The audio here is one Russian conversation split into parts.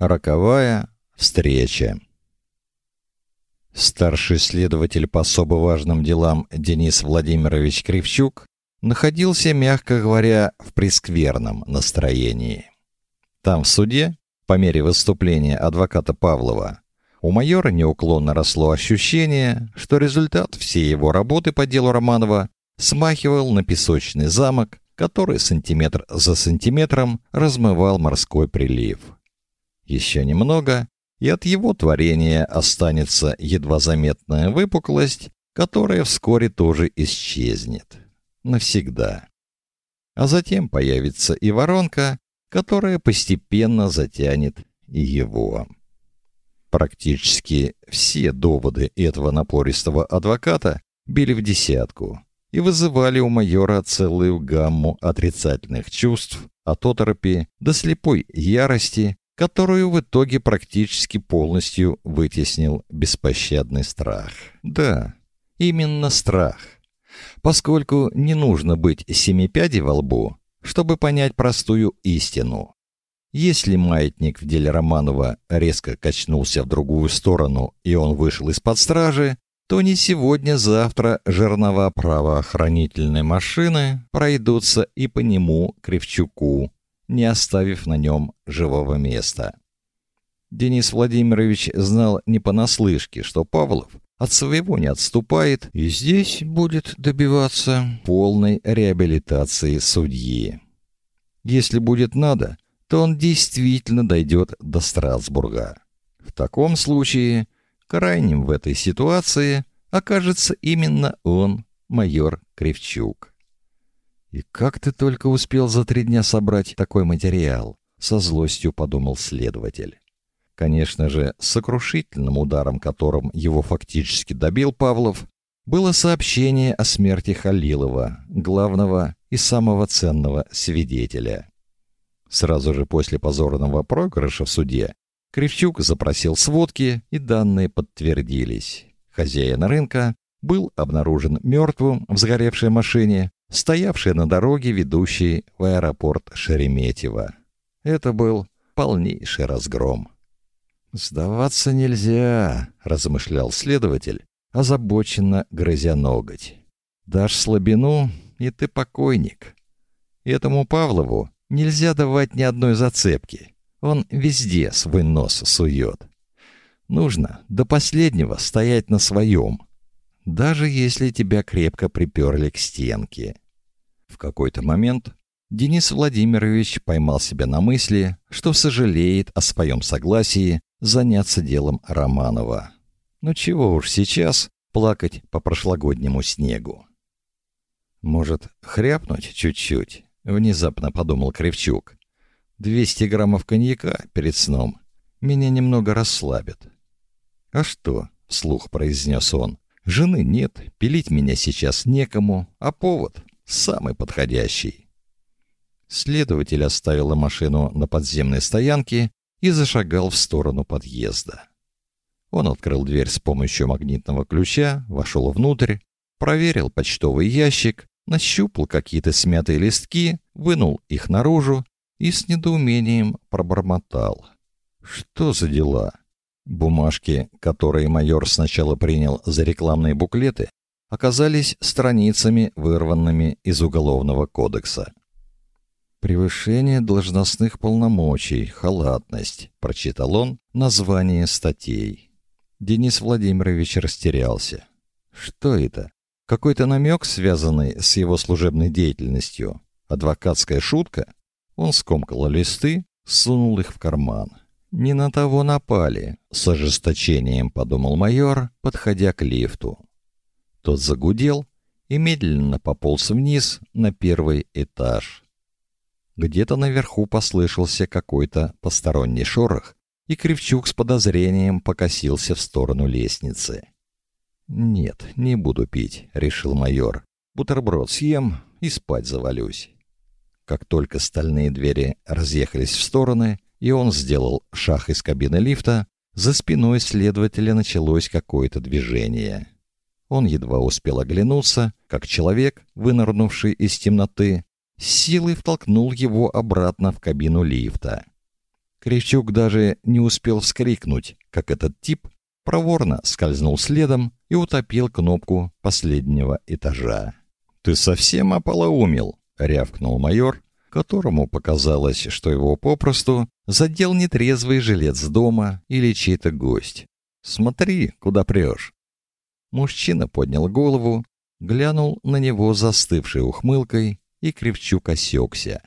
Роковая встреча. Старший следователь по особо важным делам Денис Владимирович Кривчук находился, мягко говоря, в прескверном настроении. Там в суде, по мере выступления адвоката Павлова, у майора неуклонно росло ощущение, что результат всей его работы по делу Романова смахивал на песочный замок, который сантиметр за сантиметром размывал морской прилив. Еще немного, и от его творения останется едва заметная выпуклость, которая вскоре тоже исчезнет. Навсегда. А затем появится и воронка, которая постепенно затянет и его. Практически все доводы этого напористого адвоката били в десятку и вызывали у майора целую гамму отрицательных чувств, от оторопи до слепой ярости, которую в итоге практически полностью вытеснил беспощадный страх. Да, именно страх. Поскольку не нужно быть семипядей во лбу, чтобы понять простую истину. Если маятник в деле Романова резко качнулся в другую сторону, и он вышел из-под стражи, то не сегодня-завтра жернова правоохранительной машины пройдутся и по нему, Кривчуку, не оставив на нем живого места. Денис Владимирович знал не понаслышке, что Павлов от своего не отступает и здесь будет добиваться полной реабилитации судьи. Если будет надо, то он действительно дойдет до Страсбурга. В таком случае крайним в этой ситуации окажется именно он, майор Кривчук. И как ты только успел за три дня собрать такой материал, со злостью подумал следователь. Конечно же, сокрушительным ударом, которым его фактически добил Павлов, было сообщение о смерти Халилова, главного и самого ценного свидетеля. Сразу же после позорного проигрыша в суде Кривчук запросил сводки, и данные подтвердились. Хозяин рынка был обнаружен мертвым в сгоревшей машине, стоявшей на дороге, ведущей в аэропорт Шереметьево. Это был полнейший разгром. «Сдаваться нельзя», — размышлял следователь, озабоченно грызя ноготь. «Дашь слабину, и ты покойник. Этому Павлову Нельзя давать ни одной зацепки. Он везде свой нос сует. Нужно до последнего стоять на своем, даже если тебя крепко приперли к стенке. В какой-то момент Денис Владимирович поймал себя на мысли, что сожалеет о своем согласии заняться делом Романова. Ну чего уж сейчас плакать по прошлогоднему снегу. Может, хряпнуть чуть-чуть внезапно подумал Кривчук. Двести граммов коньяка перед сном меня немного расслабит. А что? вслух произнес он. Жены нет, пилить меня сейчас некому, а повод самый подходящий. Следователь оставил машину на подземной стоянке и зашагал в сторону подъезда. Он открыл дверь с помощью магнитного ключа, вошел внутрь, проверил почтовый ящик нащупал какие-то смятые листки, вынул их наружу и с недоумением пробормотал. Что за дела? Бумажки, которые майор сначала принял за рекламные буклеты, оказались страницами, вырванными из уголовного кодекса. Превышение должностных полномочий, халатность, прочитал он название статей. Денис Владимирович растерялся. Что это? Какой-то намек, связанный с его служебной деятельностью, адвокатская шутка. Он скомкал листы, сунул их в карман. Не на того напали, с ожесточением подумал майор, подходя к лифту. Тот загудел и медленно пополз вниз на первый этаж. Где-то наверху послышался какой-то посторонний шорох, и Кривчук с подозрением покосился в сторону лестницы. Нет, не буду пить, решил майор. Бутерброд съем и спать завалюсь. Как только стальные двери разъехались в стороны, и он сделал шаг из кабины лифта, за спиной следователя началось какое-то движение. Он едва успел оглянуться, как человек, вынырнувший из темноты, силой втолкнул его обратно в кабину лифта. Кривчук даже не успел вскрикнуть, как этот тип проворно скользнул следом и утопил кнопку последнего этажа. «Ты совсем ополоумел?» — рявкнул майор, которому показалось, что его попросту задел нетрезвый жилец дома или чей-то гость. «Смотри, куда прешь!» Мужчина поднял голову, глянул на него застывшей ухмылкой, и Кривчук осекся.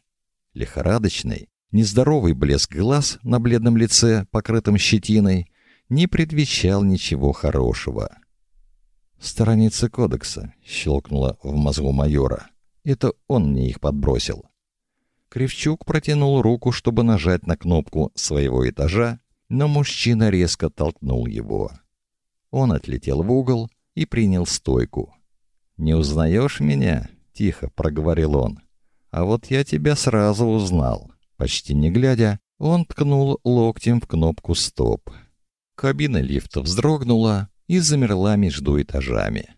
Лихорадочный, нездоровый блеск глаз на бледном лице, покрытом щетиной, не предвещал ничего хорошего. «Страница кодекса», — щелкнула в мозгу майора. «Это он мне их подбросил». Кривчук протянул руку, чтобы нажать на кнопку своего этажа, но мужчина резко толкнул его. Он отлетел в угол и принял стойку. «Не узнаешь меня?» — тихо проговорил он. «А вот я тебя сразу узнал». Почти не глядя, он ткнул локтем в кнопку «Стоп». Кабина лифта вздрогнула и замерла между этажами.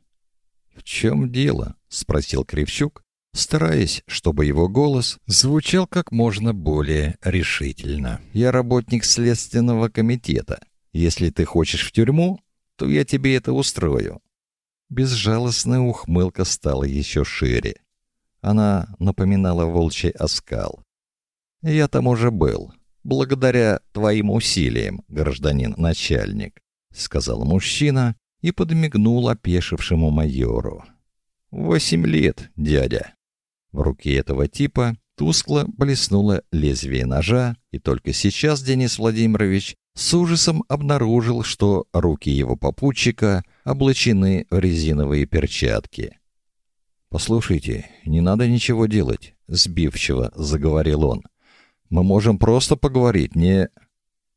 «В чем дело?» — спросил Кривчук, стараясь, чтобы его голос звучал как можно более решительно. «Я работник следственного комитета. Если ты хочешь в тюрьму, то я тебе это устрою». Безжалостная ухмылка стала еще шире. Она напоминала волчий оскал. «Я там уже был, благодаря твоим усилиям, гражданин начальник», — сказал мужчина и подмигнул опешившему майору. «Восемь лет, дядя». В руке этого типа тускло блеснуло лезвие ножа, и только сейчас Денис Владимирович с ужасом обнаружил, что руки его попутчика облачены в резиновые перчатки. «Послушайте, не надо ничего делать», — сбивчиво заговорил он. «Мы можем просто поговорить, не...»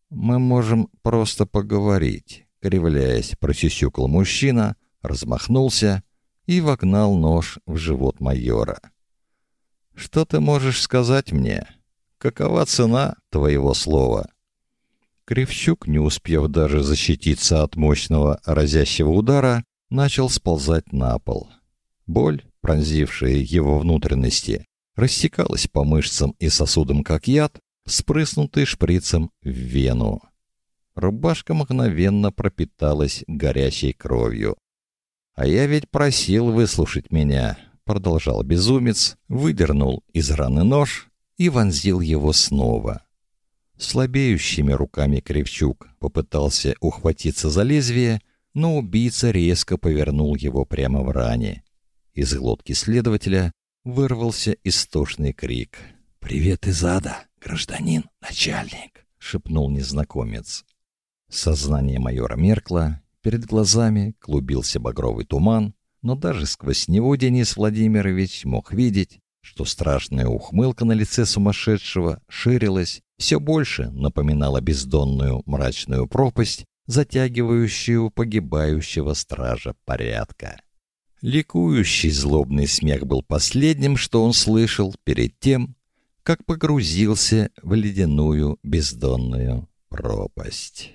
«Мы можем просто поговорить», — кривляясь, просюсюкал мужчина, размахнулся и вогнал нож в живот майора. Что ты можешь сказать мне? Какова цена твоего слова? Кривчук, не успев даже защититься от мощного разящего удара, начал сползать на пол. Боль, пронзившая его внутренности, растекалась по мышцам и сосудам как яд, спрыснутый шприцем в вену. Рубашка мгновенно пропиталась горячей кровью. А я ведь просил выслушать меня, продолжал безумец, выдернул из раны нож и вонзил его снова. Слабеющими руками Кривчук попытался ухватиться за лезвие, но убийца резко повернул его прямо в ране. Из глотки следователя вырвался истошный крик. «Привет из ада, гражданин начальник!» — шепнул незнакомец. Сознание майора меркло, перед глазами клубился багровый туман, но даже сквозь него Денис Владимирович мог видеть, что страшная ухмылка на лице сумасшедшего ширилась, все больше напоминала бездонную мрачную пропасть, затягивающую погибающего стража порядка. Ликующий злобный смех был последним, что он слышал перед тем, как погрузился в ледяную бездонную пропасть.